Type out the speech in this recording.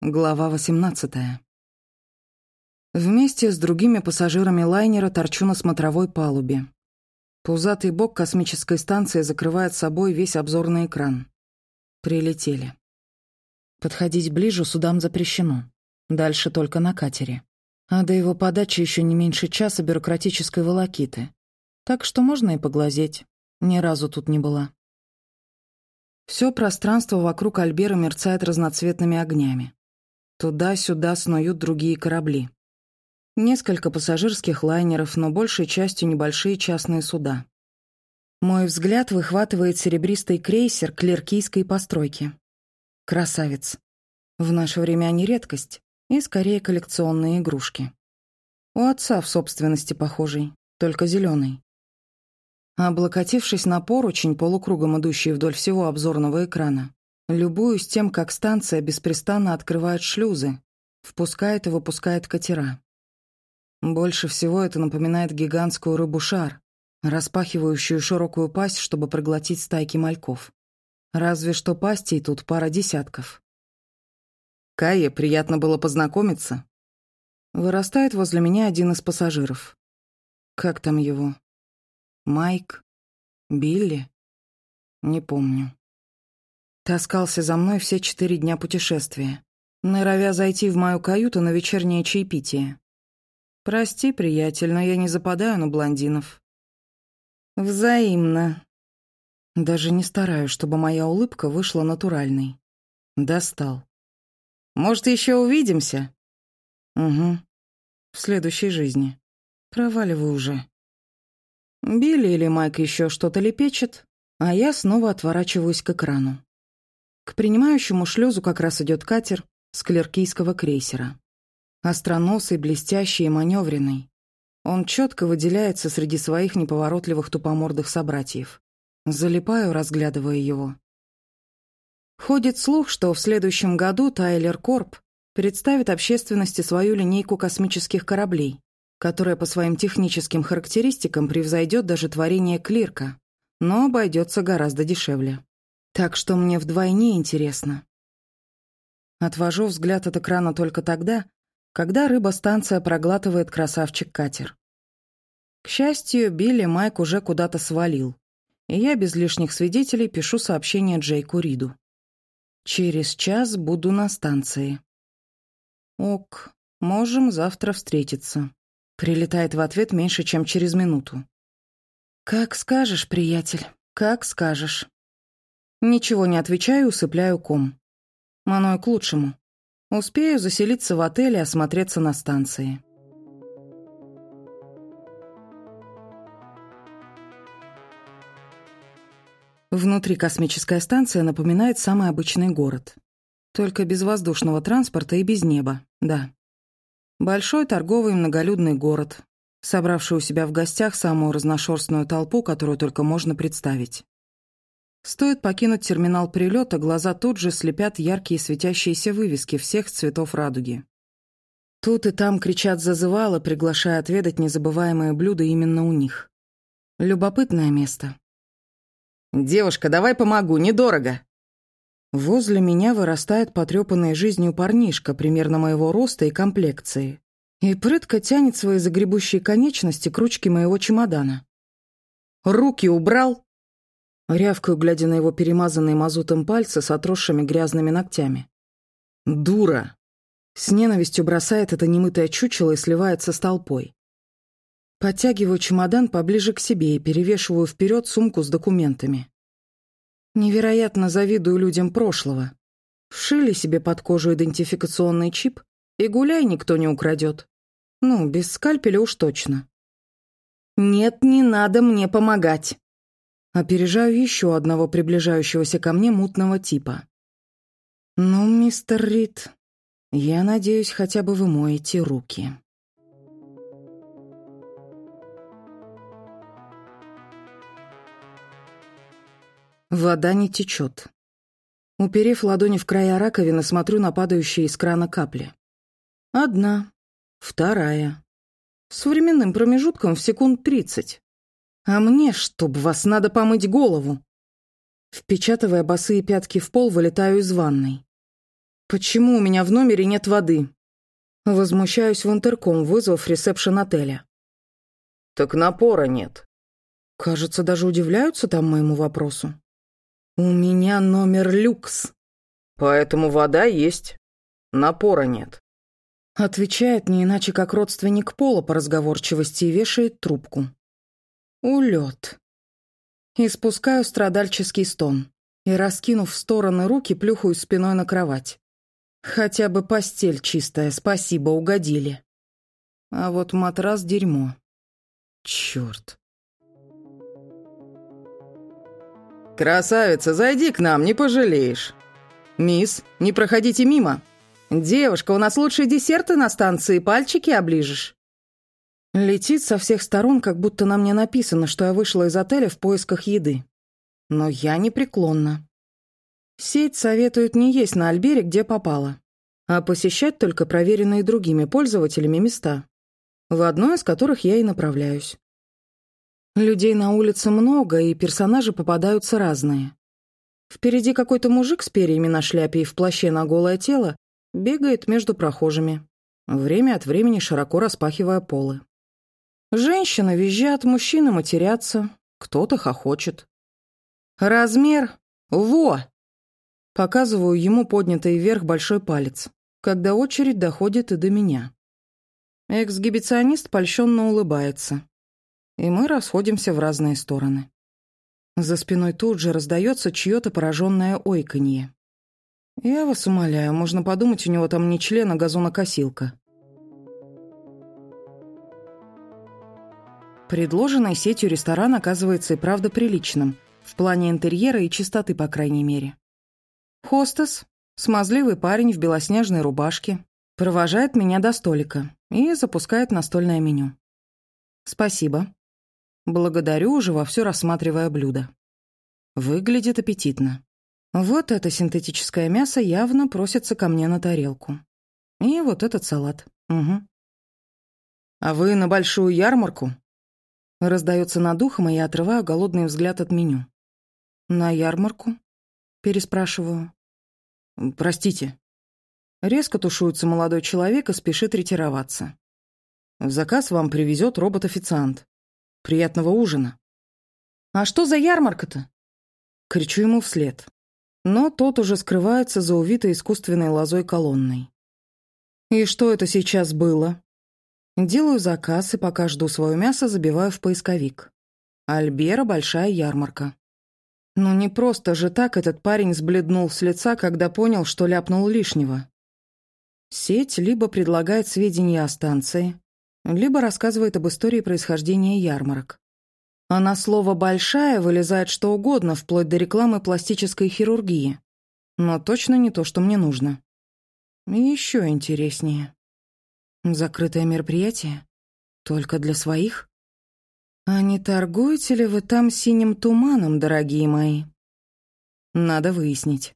Глава 18. Вместе с другими пассажирами лайнера торчу на смотровой палубе. Пузатый бок космической станции закрывает собой весь обзорный экран. Прилетели. Подходить ближе судам запрещено. Дальше только на катере. А до его подачи еще не меньше часа бюрократической волокиты. Так что можно и поглазеть. Ни разу тут не была. Все пространство вокруг Альбера мерцает разноцветными огнями. Туда-сюда снуют другие корабли. Несколько пассажирских лайнеров, но большей частью небольшие частные суда. Мой взгляд выхватывает серебристый крейсер клеркийской постройки. Красавец. В наше время они редкость и скорее коллекционные игрушки. У отца в собственности похожий, только зеленый. Облокотившись на поручень, полукругом идущий вдоль всего обзорного экрана, Любуюсь тем, как станция беспрестанно открывает шлюзы, впускает и выпускает катера. Больше всего это напоминает гигантскую рыбу-шар, распахивающую широкую пасть, чтобы проглотить стайки мальков. Разве что пастей тут пара десятков. «Кае, приятно было познакомиться». Вырастает возле меня один из пассажиров. Как там его? Майк? Билли? Не помню. Таскался за мной все четыре дня путешествия, норовя зайти в мою каюту на вечернее чаепитие. «Прости, приятель, но я не западаю на блондинов». «Взаимно». Даже не стараюсь, чтобы моя улыбка вышла натуральной. Достал. «Может, еще увидимся?» «Угу. В следующей жизни. Проваливай уже». Билли или Майк еще что-то лепечет, а я снова отворачиваюсь к экрану. К принимающему шлюзу как раз идет катер с клеркийского крейсера. Остроносый, блестящий и маневренный. Он четко выделяется среди своих неповоротливых тупомордых собратьев. Залипаю, разглядывая его. Ходит слух, что в следующем году Тайлер Корп представит общественности свою линейку космических кораблей, которая по своим техническим характеристикам превзойдет даже творение Клирка, но обойдется гораздо дешевле. Так что мне вдвойне интересно. Отвожу взгляд от экрана только тогда, когда рыба-станция проглатывает красавчик-катер. К счастью, Билли Майк уже куда-то свалил, и я без лишних свидетелей пишу сообщение Джейку Риду. «Через час буду на станции». «Ок, можем завтра встретиться». Прилетает в ответ меньше, чем через минуту. «Как скажешь, приятель, как скажешь». Ничего не отвечаю, усыпляю ком. И к лучшему. Успею заселиться в отеле и осмотреться на станции. Внутри космическая станция напоминает самый обычный город. Только без воздушного транспорта и без неба, да. Большой торговый многолюдный город, собравший у себя в гостях самую разношерстную толпу, которую только можно представить. Стоит покинуть терминал прилета, глаза тут же слепят яркие светящиеся вывески всех цветов радуги. Тут и там кричат зазывало, приглашая отведать незабываемые блюда именно у них. Любопытное место. «Девушка, давай помогу, недорого!» Возле меня вырастает потрепанный жизнью парнишка примерно моего роста и комплекции и прытко тянет свои загребущие конечности к ручке моего чемодана. «Руки убрал!» Рявкаю, глядя на его перемазанные мазутом пальцы с отросшими грязными ногтями. «Дура!» С ненавистью бросает это немытое чучело и сливается с толпой. Подтягиваю чемодан поближе к себе и перевешиваю вперед сумку с документами. Невероятно завидую людям прошлого. Вшили себе под кожу идентификационный чип, и гуляй никто не украдет. Ну, без скальпеля уж точно. «Нет, не надо мне помогать!» Опережаю еще одного приближающегося ко мне мутного типа. «Ну, мистер Рид, я надеюсь, хотя бы вы моете руки». Вода не течет. Уперев ладони в края раковины, смотрю на падающие из крана капли. Одна, вторая. С временным промежутком в секунд тридцать. А мне, чтоб вас, надо помыть голову. Впечатывая босые пятки в пол, вылетаю из ванной. Почему у меня в номере нет воды? Возмущаюсь в интерком, вызвав ресепшн отеля. Так напора нет. Кажется, даже удивляются там моему вопросу. У меня номер люкс. Поэтому вода есть. Напора нет. Отвечает не иначе, как родственник Пола по разговорчивости и вешает трубку. Улет. И спускаю страдальческий стон. И, раскинув в стороны руки, плюхаю спиной на кровать. Хотя бы постель чистая, спасибо, угодили. А вот матрас — дерьмо. Чёрт. «Красавица, зайди к нам, не пожалеешь». «Мисс, не проходите мимо. Девушка, у нас лучшие десерты на станции, пальчики оближешь». Летит со всех сторон, как будто на мне написано, что я вышла из отеля в поисках еды. Но я непреклонна. Сеть советует не есть на Альбере, где попало, а посещать только проверенные другими пользователями места, в одно из которых я и направляюсь. Людей на улице много, и персонажи попадаются разные. Впереди какой-то мужик с перьями на шляпе и в плаще на голое тело бегает между прохожими, время от времени широко распахивая полы. Женщины визжат, мужчины матерятся, кто-то хохочет. «Размер? Во!» Показываю ему поднятый вверх большой палец, когда очередь доходит и до меня. Эксгибиционист польщенно улыбается, и мы расходимся в разные стороны. За спиной тут же раздается чье-то пораженное ойканье. Я вас умоляю, можно подумать, у него там не член, а газонокосилка. Предложенный сетью ресторан оказывается и правда приличным, в плане интерьера и чистоты, по крайней мере. Хостес, смазливый парень в белоснежной рубашке, провожает меня до столика и запускает настольное меню. Спасибо. Благодарю, уже вовсю рассматривая блюдо. Выглядит аппетитно. Вот это синтетическое мясо явно просится ко мне на тарелку. И вот этот салат. Угу. «А вы на большую ярмарку?» Раздается над ухом, и я отрываю голодный взгляд от меню. «На ярмарку?» Переспрашиваю. «Простите». Резко тушуется молодой человек и спешит ретироваться. «Заказ вам привезет робот-официант. Приятного ужина». «А что за ярмарка-то?» Кричу ему вслед. Но тот уже скрывается за увитой искусственной лозой колонной. «И что это сейчас было?» Делаю заказ и пока жду свое мясо, забиваю в поисковик. Альбера большая ярмарка. Ну не просто же так этот парень сбледнул с лица, когда понял, что ляпнул лишнего. Сеть либо предлагает сведения о станции, либо рассказывает об истории происхождения ярмарок. А на слово «большая» вылезает что угодно, вплоть до рекламы пластической хирургии. Но точно не то, что мне нужно. И еще интереснее. Закрытое мероприятие? Только для своих? А не торгуете ли вы там синим туманом, дорогие мои? Надо выяснить.